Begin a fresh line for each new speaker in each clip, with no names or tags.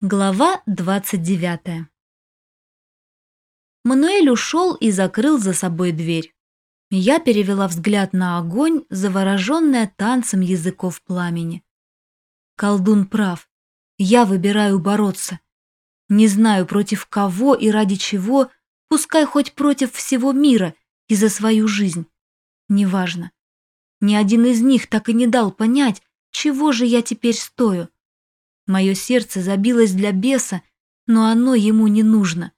Глава 29 Мануэль ушел и закрыл за собой дверь. Я перевела взгляд на огонь, завороженная танцем языков пламени. Колдун прав. Я выбираю бороться. Не знаю, против кого и ради чего, пускай хоть против всего мира и за свою жизнь. Неважно. Ни один из них так и не дал понять, чего же я теперь стою. Мое сердце забилось для беса, но оно ему не нужно.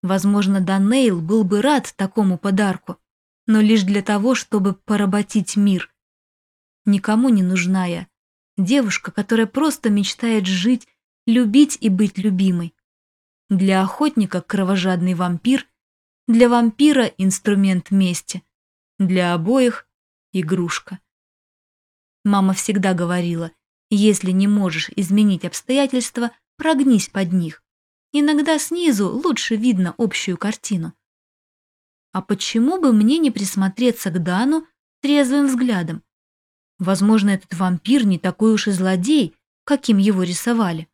Возможно, Данейл был бы рад такому подарку, но лишь для того, чтобы поработить мир. Никому не нужна я. Девушка, которая просто мечтает жить, любить и быть любимой. Для охотника кровожадный вампир, для вампира инструмент мести, для обоих игрушка. Мама всегда говорила – если не можешь изменить обстоятельства, прогнись под них. Иногда снизу лучше видно общую картину. А почему бы мне не присмотреться к Дану трезвым взглядом? Возможно, этот вампир не такой уж и злодей, каким его рисовали.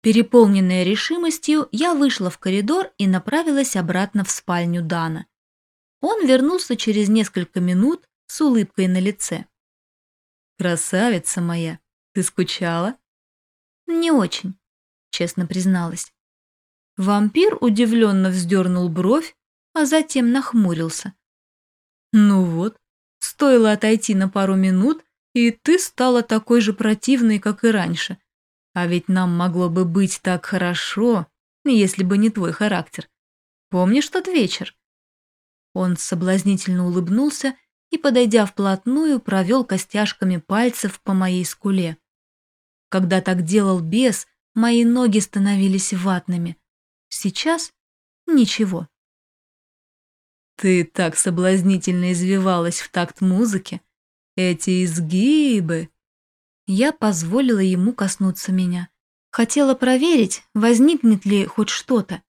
Переполненная решимостью, я вышла в коридор и направилась обратно в спальню Дана. Он вернулся через несколько минут с улыбкой на лице. «Красавица моя!» Ты скучала? Не очень, честно призналась. Вампир удивленно вздернул бровь, а затем нахмурился. Ну вот, стоило отойти на пару минут, и ты стала такой же противной, как и раньше. А ведь нам могло бы быть так хорошо, если бы не твой характер. Помнишь тот вечер? Он соблазнительно улыбнулся и, подойдя вплотную, провел костяшками пальцев по моей скуле. Когда так делал бес, мои ноги становились ватными. Сейчас ничего. Ты так соблазнительно извивалась в такт музыки. Эти изгибы. Я позволила ему коснуться меня. Хотела проверить, возникнет ли хоть что-то.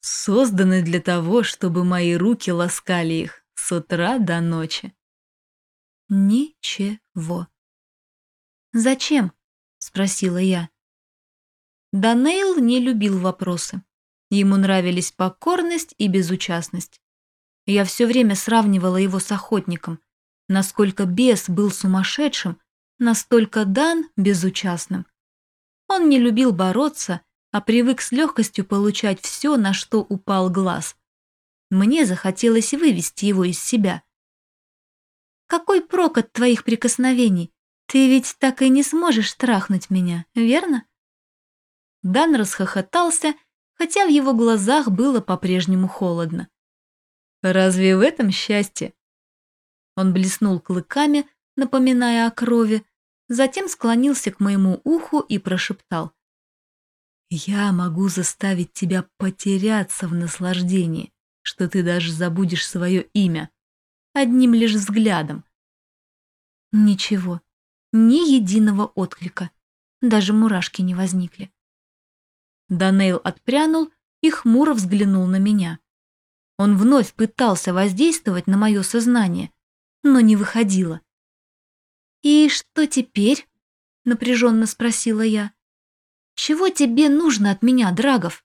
Созданы для того, чтобы мои руки ласкали их с утра до ночи. Ничего. «Зачем?» — спросила я. Данейл не любил вопросы. Ему нравились покорность и безучастность. Я все время сравнивала его с охотником. Насколько бес был сумасшедшим, настолько Дан безучастным. Он не любил бороться, а привык с легкостью получать все, на что упал глаз. Мне захотелось вывести его из себя. «Какой прок от твоих прикосновений? Ты ведь так и не сможешь трахнуть меня, верно? Дан расхохотался, хотя в его глазах было по-прежнему холодно. Разве в этом счастье? Он блеснул клыками, напоминая о крови, затем склонился к моему уху и прошептал. «Я могу заставить тебя потеряться в наслаждении, что ты даже забудешь свое имя, одним лишь взглядом». «Ничего, ни единого отклика. Даже мурашки не возникли. Данейл отпрянул и хмуро взглянул на меня. Он вновь пытался воздействовать на мое сознание, но не выходило. «И что теперь?» — напряженно спросила я. «Чего тебе нужно от меня, Драгов?»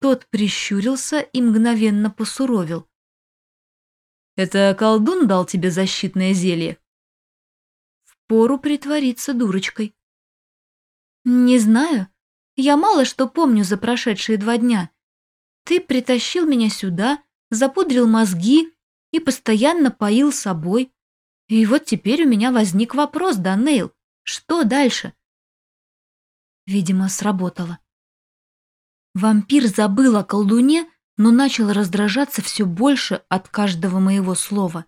Тот прищурился и мгновенно посуровил. «Это колдун дал тебе защитное зелье?» Пору притвориться дурочкой. Не знаю. Я мало что помню за прошедшие два дня. Ты притащил меня сюда, запудрил мозги и постоянно поил собой. И вот теперь у меня возник вопрос, Данейл. Что дальше? Видимо, сработало. Вампир забыл о колдуне, но начал раздражаться все больше от каждого моего слова.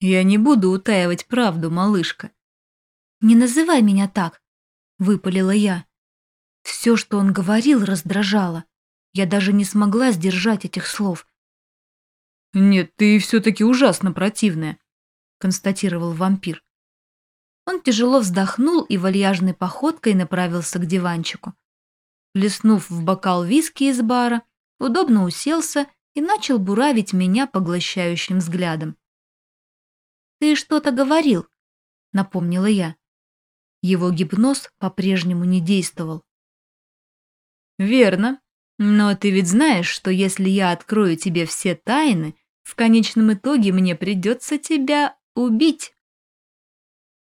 «Я не буду утаивать правду, малышка». «Не называй меня так», — выпалила я. Все, что он говорил, раздражало. Я даже не смогла сдержать этих слов. «Нет, ты все-таки ужасно противная», — констатировал вампир. Он тяжело вздохнул и вальяжной походкой направился к диванчику. Плеснув в бокал виски из бара, удобно уселся и начал буравить меня поглощающим взглядом. «Ты что-то говорил», — напомнила я. Его гипноз по-прежнему не действовал.
«Верно. Но ты ведь знаешь, что если я открою тебе все тайны, в конечном итоге мне придется тебя убить».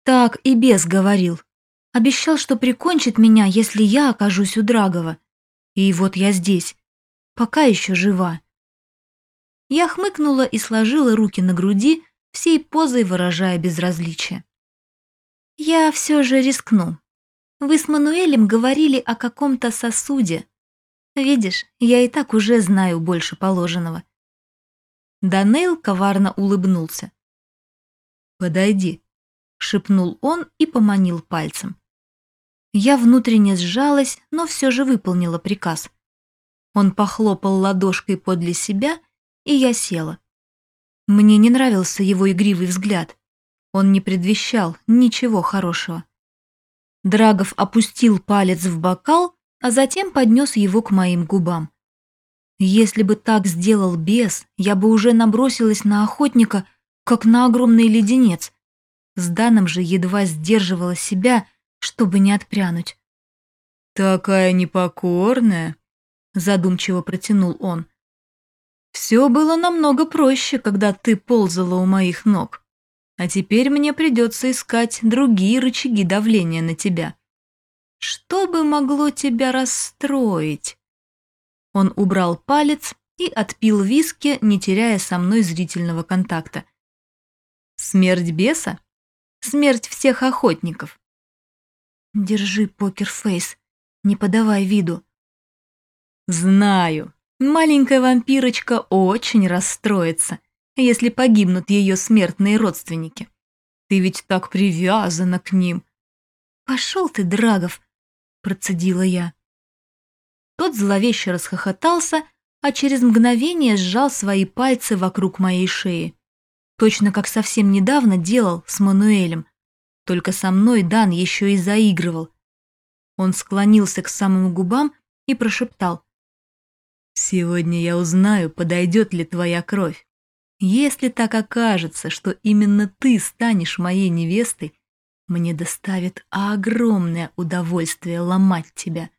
Так и бес говорил. Обещал, что прикончит меня, если я окажусь у Драгова. И вот я здесь. Пока еще жива. Я хмыкнула и сложила руки на груди, всей позой выражая безразличие. Я все же рискну. Вы с Мануэлем говорили о каком-то сосуде. Видишь, я и так уже знаю больше положенного. Данейл коварно улыбнулся.
«Подойди», — шепнул он и поманил пальцем.
Я внутренне сжалась, но все же выполнила приказ. Он похлопал ладошкой подле себя, и я села. Мне не нравился его игривый взгляд. Он не предвещал ничего хорошего. Драгов опустил палец в бокал, а затем поднес его к моим губам. Если бы так сделал бес, я бы уже набросилась на охотника, как на огромный леденец. С Даном же едва сдерживала себя, чтобы не отпрянуть.
«Такая непокорная», — задумчиво протянул он. «Все было намного проще, когда ты ползала у моих ног. А теперь мне придется искать другие рычаги давления на тебя. Что бы могло тебя расстроить?» Он убрал палец и отпил виски, не теряя со мной зрительного контакта. «Смерть беса? Смерть всех охотников.
Держи покерфейс, не подавай виду.
Знаю, маленькая вампирочка очень расстроится, если погибнут ее смертные родственники. Ты ведь так привязана к ним.
Пошел ты, Драгов, процедила я. Тот зловеще расхохотался, а через мгновение сжал свои пальцы вокруг моей шеи. Точно как совсем недавно делал с Мануэлем, только со мной Дан еще и заигрывал. Он склонился к самым губам и прошептал.
«Сегодня я узнаю, подойдет ли твоя кровь. Если так окажется, что именно ты станешь моей невестой, мне доставит огромное удовольствие ломать тебя.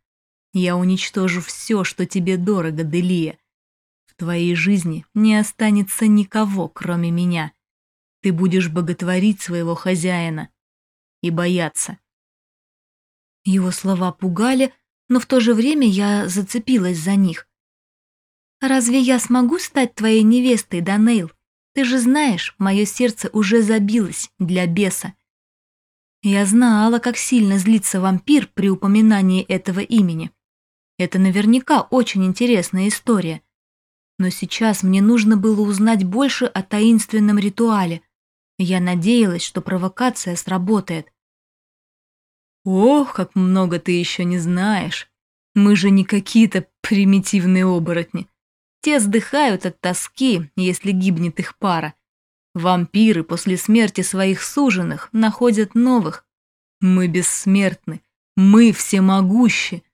Я уничтожу все, что тебе дорого, Делия. В твоей жизни не останется никого, кроме меня. Ты будешь боготворить своего хозяина, и бояться.
Его слова пугали, но в то же время я зацепилась за них. «Разве я смогу стать твоей невестой, Данейл? Ты же знаешь, мое сердце уже забилось для беса». Я знала, как сильно злится вампир при упоминании этого имени. Это наверняка очень интересная история. Но сейчас мне нужно было узнать больше о таинственном ритуале. Я надеялась, что провокация сработает.
Ох, как много ты еще не знаешь. Мы же не какие-то примитивные оборотни. Те вздыхают от тоски, если гибнет их пара. Вампиры после смерти своих суженых находят новых. Мы бессмертны, мы всемогущи.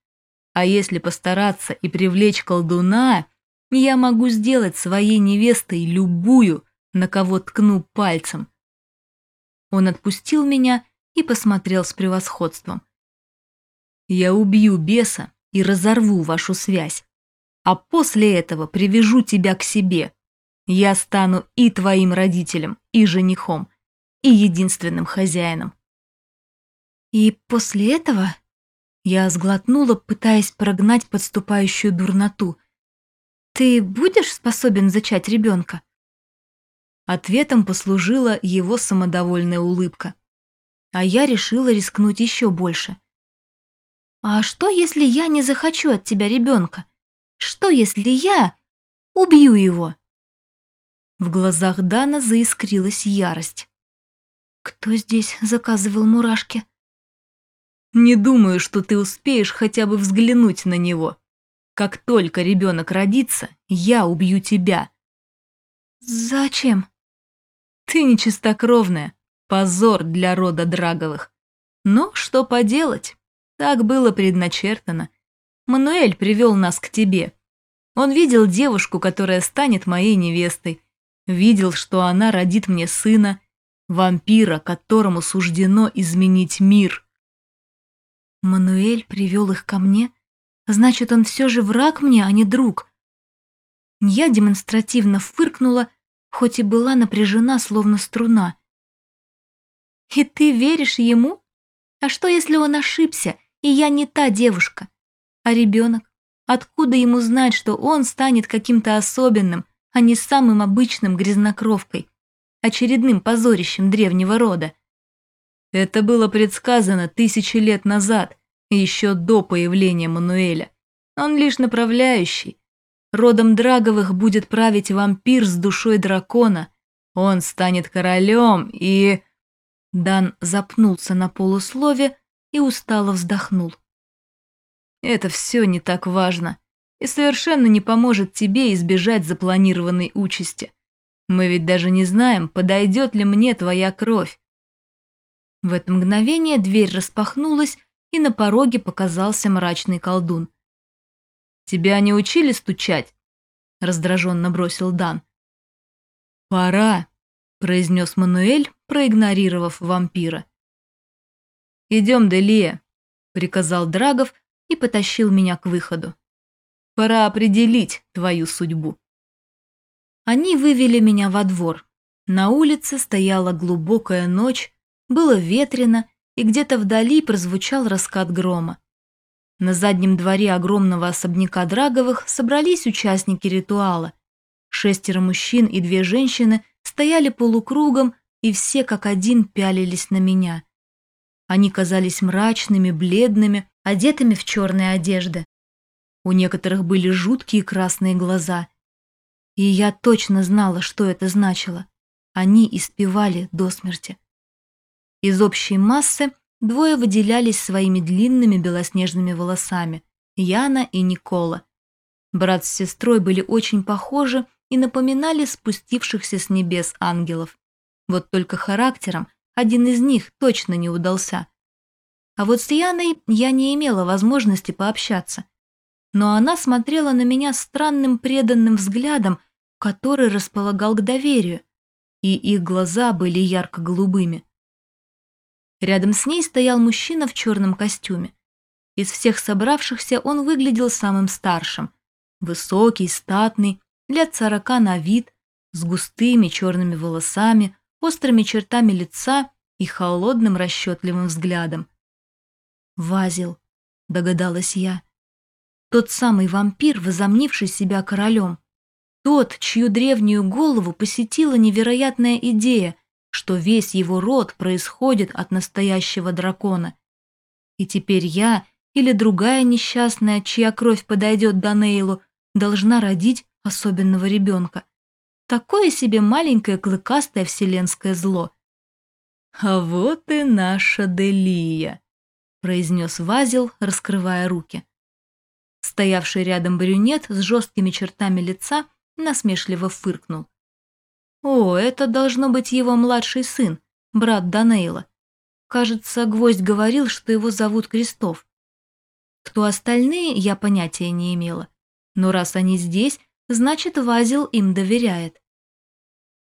А если постараться и привлечь колдуна, я могу сделать своей невестой любую, на кого ткну пальцем. Он отпустил меня и посмотрел с превосходством. «Я убью беса и разорву вашу связь, а после этого привяжу тебя к себе. Я стану и твоим родителем, и женихом, и единственным хозяином».
«И после этого?» Я сглотнула, пытаясь прогнать подступающую дурноту. «Ты будешь способен зачать ребенка?»
Ответом послужила его самодовольная улыбка
а я решила рискнуть еще больше. «А что, если я не захочу от тебя ребенка? Что, если я убью его?» В глазах Дана заискрилась ярость. «Кто здесь заказывал мурашки?»
«Не думаю, что ты успеешь хотя бы взглянуть на него. Как только ребенок родится, я убью тебя».
«Зачем?»
«Ты нечистокровная. Позор для рода Драговых. Но что поделать? Так было предначертано. Мануэль привел нас к тебе. Он видел девушку, которая станет моей невестой. Видел, что она родит мне сына, вампира, которому суждено изменить мир.
Мануэль привел их ко мне? Значит, он все же враг мне, а не друг. Я демонстративно фыркнула, хоть и была напряжена, словно струна. «И ты веришь ему? А что, если он ошибся, и я не та девушка? А ребенок? Откуда ему знать, что он станет каким-то особенным, а не самым обычным грязнокровкой, очередным позорищем древнего рода?»
Это было предсказано тысячи лет назад, еще до появления Мануэля. Он лишь направляющий. Родом Драговых будет править вампир с душой дракона. Он станет королем и... Дан запнулся на полуслове и устало вздохнул. Это все не так важно и совершенно не поможет тебе избежать запланированной участи. Мы ведь даже не знаем, подойдет ли мне твоя кровь. В это мгновение дверь распахнулась, и на пороге показался мрачный колдун. «Тебя не учили стучать?» — раздраженно бросил Дан. «Пора», — произнес Мануэль, проигнорировав вампира. «Идем, Делия», — приказал Драгов и потащил меня к выходу. «Пора определить твою судьбу». Они вывели меня во двор. На улице стояла глубокая ночь, было ветрено, и где-то вдали прозвучал раскат грома. На заднем дворе огромного особняка Драговых собрались участники ритуала. Шестеро мужчин и две женщины стояли полукругом, и все как один пялились на меня. Они казались мрачными, бледными, одетыми в черные одежды. У некоторых были жуткие красные глаза. И я точно знала, что это значило. Они испевали до смерти. Из общей массы двое выделялись своими длинными белоснежными волосами – Яна и Никола. Брат с сестрой были очень похожи и напоминали спустившихся с небес ангелов. Вот только характером один из них точно не удался. А вот с Яной я не имела возможности пообщаться. Но она смотрела на меня странным преданным взглядом, который располагал к доверию, и их глаза были ярко-голубыми. Рядом с ней стоял мужчина в черном костюме. Из всех собравшихся он выглядел самым старшим. Высокий, статный, лет сорока на вид, с густыми черными волосами, острыми чертами лица и холодным расчетливым взглядом. «Вазил», — догадалась я. Тот самый вампир, возомнивший себя королем. Тот, чью древнюю голову посетила невероятная идея что весь его род происходит от настоящего дракона. И теперь я или другая несчастная, чья кровь подойдет Данейлу, должна родить особенного ребенка. Такое себе маленькое клыкастое вселенское зло. «А вот и наша Делия», — произнес Вазил, раскрывая руки. Стоявший рядом брюнет с жесткими чертами лица насмешливо фыркнул. О, это должно быть его младший сын, брат Данейла. Кажется, Гвоздь говорил, что его зовут Крестов. Кто остальные, я понятия не имела. Но раз они здесь, значит, Вазил им доверяет.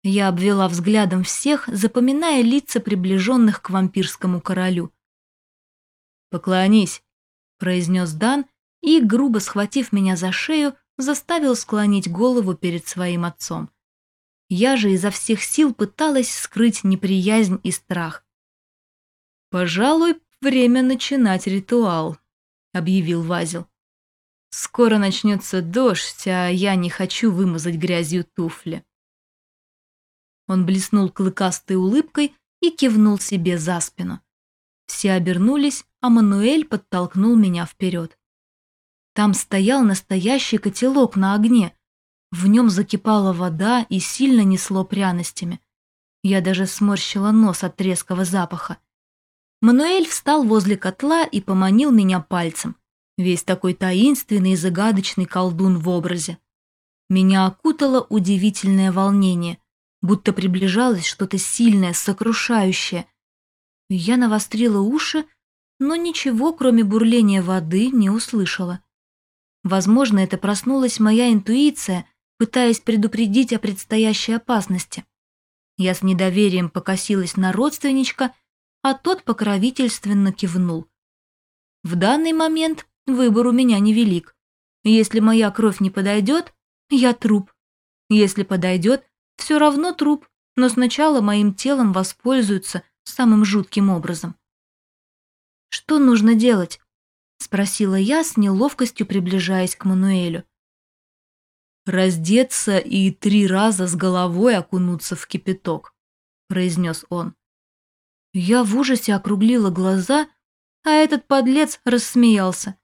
Я обвела взглядом всех, запоминая лица приближенных к вампирскому королю. «Поклонись», — произнес Дан и, грубо схватив меня за шею, заставил склонить голову перед своим отцом. Я же изо всех сил пыталась скрыть неприязнь и страх. «Пожалуй, время начинать ритуал», — объявил Вазил. «Скоро начнется дождь, а я не хочу вымазать грязью туфли». Он блеснул клыкастой улыбкой и кивнул себе за спину. Все обернулись, а Мануэль подтолкнул меня вперед. Там стоял настоящий котелок на огне, в нем закипала вода и сильно несло пряностями. Я даже сморщила нос от резкого запаха. Мануэль встал возле котла и поманил меня пальцем. Весь такой таинственный и загадочный колдун в образе. Меня окутало удивительное волнение, будто приближалось что-то сильное, сокрушающее. Я навострила уши, но ничего, кроме бурления воды, не услышала. Возможно, это проснулась моя интуиция, пытаясь предупредить о предстоящей опасности. Я с недоверием покосилась на родственничка, а тот покровительственно кивнул.
В данный момент выбор у меня невелик. Если моя кровь не подойдет, я труп. Если подойдет, все равно труп, но сначала моим телом воспользуются самым жутким образом. «Что нужно делать?» — спросила я с неловкостью, приближаясь к Мануэлю.
«Раздеться и три раза с головой окунуться в кипяток», — произнес он.
Я в ужасе округлила глаза, а этот подлец рассмеялся.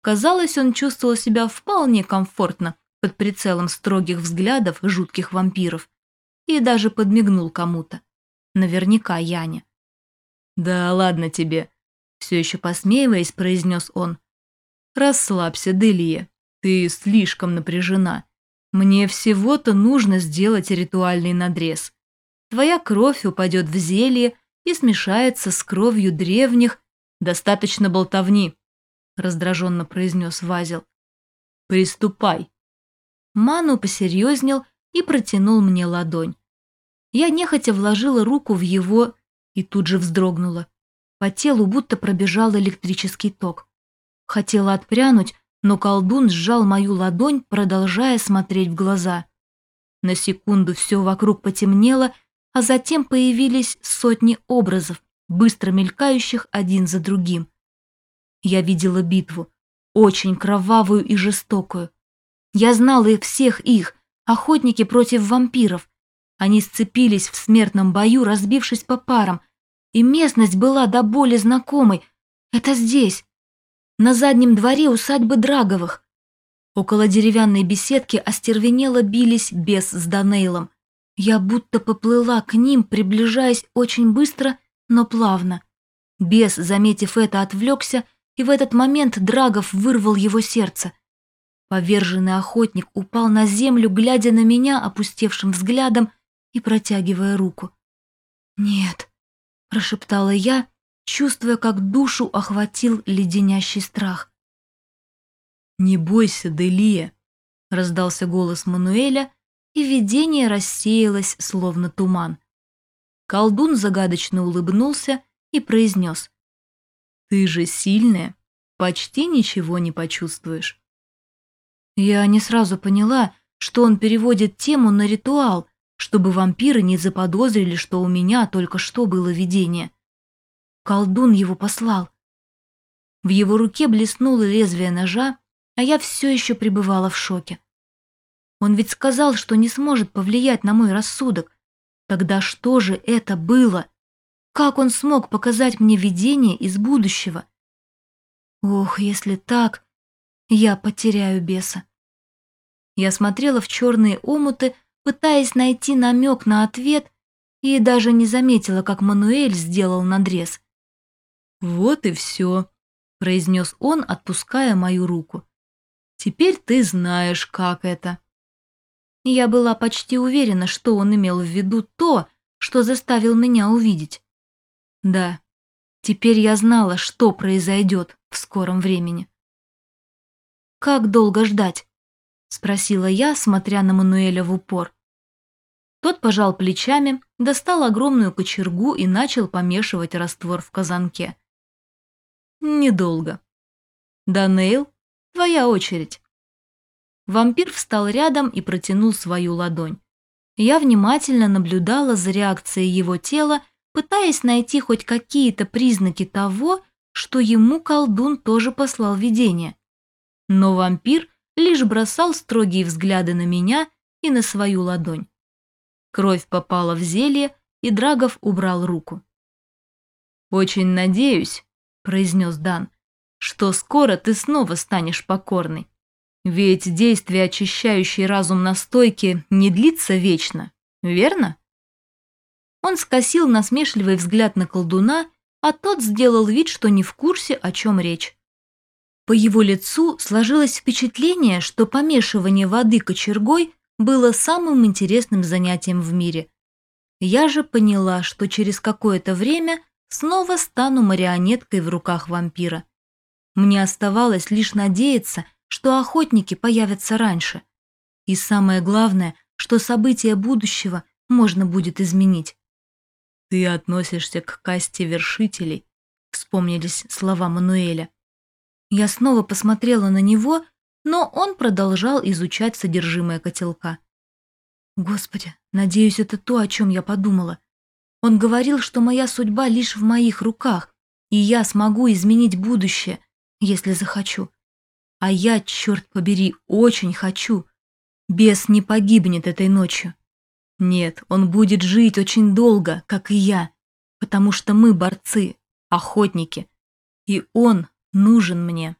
Казалось, он чувствовал себя вполне комфортно под прицелом строгих взглядов жутких вампиров и даже подмигнул кому-то. Наверняка Яне.
«Да ладно тебе», — все еще посмеиваясь, произнес он. «Расслабься, Делия, ты слишком напряжена. Мне всего-то нужно сделать ритуальный надрез. Твоя кровь упадет в зелье и смешается с кровью древних. Достаточно болтовни», — раздраженно произнес Вазил. «Приступай».
Ману посерьезнел и протянул мне ладонь. Я нехотя вложила руку в его и тут же вздрогнула. По телу будто пробежал электрический ток. Хотела отпрянуть, но колдун сжал мою ладонь, продолжая смотреть в глаза. На секунду все вокруг потемнело, а затем появились сотни образов, быстро мелькающих один за другим. Я видела битву, очень кровавую и жестокую. Я знала их всех их, охотники против вампиров, они сцепились в смертном бою, разбившись по парам, и местность была до боли знакомой. Это здесь, на заднем дворе усадьбы Драговых. Около деревянной беседки остервенело бились бес с Данейлом. Я будто поплыла к ним, приближаясь очень быстро, но плавно. Бес, заметив это, отвлекся, и в этот момент Драгов вырвал его сердце. Поверженный охотник упал на землю, глядя на меня опустевшим взглядом, и протягивая руку. «Нет», — прошептала я, чувствуя, как душу охватил леденящий страх.
«Не бойся, Делия», — раздался голос Мануэля, и видение рассеялось, словно туман. Колдун загадочно улыбнулся и произнес. «Ты же сильная, почти ничего не почувствуешь».
Я не сразу поняла, что он переводит тему на ритуал, чтобы вампиры не заподозрили, что у меня только что было видение. Колдун его послал. В его руке блеснуло лезвие ножа, а я все еще пребывала в шоке. Он ведь сказал, что не сможет повлиять на мой рассудок. Тогда что же это было? Как он смог показать мне видение из будущего? Ох, если так, я потеряю беса. Я смотрела в черные омуты, пытаясь найти намек на ответ, и даже не заметила, как Мануэль сделал надрез.
«Вот и все», — произнес он, отпуская мою руку. «Теперь ты знаешь, как это».
Я была почти уверена, что он имел в виду то, что заставил меня увидеть. Да, теперь я знала, что произойдет в скором времени. «Как долго ждать?» — спросила я, смотря на Мануэля в упор. Тот пожал плечами, достал огромную кочергу и начал помешивать раствор в казанке.
«Недолго. Данейл, твоя очередь».
Вампир встал рядом и протянул свою ладонь. Я внимательно наблюдала за реакцией его тела, пытаясь найти хоть какие-то признаки того, что ему колдун тоже послал видение. Но вампир лишь бросал строгие взгляды на меня и на свою ладонь. Кровь попала в зелье, и Драгов убрал руку.
«Очень надеюсь», — произнес Дан, «что скоро ты снова станешь покорной. Ведь действие очищающей разум настойки не длится вечно, верно?»
Он скосил насмешливый взгляд на колдуна, а тот сделал вид, что не в курсе, о чем речь. По его лицу сложилось впечатление, что помешивание воды кочергой было самым интересным занятием в мире. Я же поняла, что через какое-то время снова стану марионеткой в руках вампира. Мне оставалось лишь надеяться, что охотники появятся раньше. И самое главное, что события будущего можно будет изменить.
«Ты относишься к касте вершителей», — вспомнились слова Мануэля.
Я снова посмотрела на него, но он продолжал изучать содержимое котелка. Господи, надеюсь, это то, о чем я подумала. Он говорил, что моя судьба лишь в моих руках, и я смогу изменить будущее, если захочу. А я, черт побери, очень хочу. Бес не погибнет этой ночью. Нет, он будет жить очень долго, как и я, потому что мы борцы, охотники, и он нужен мне.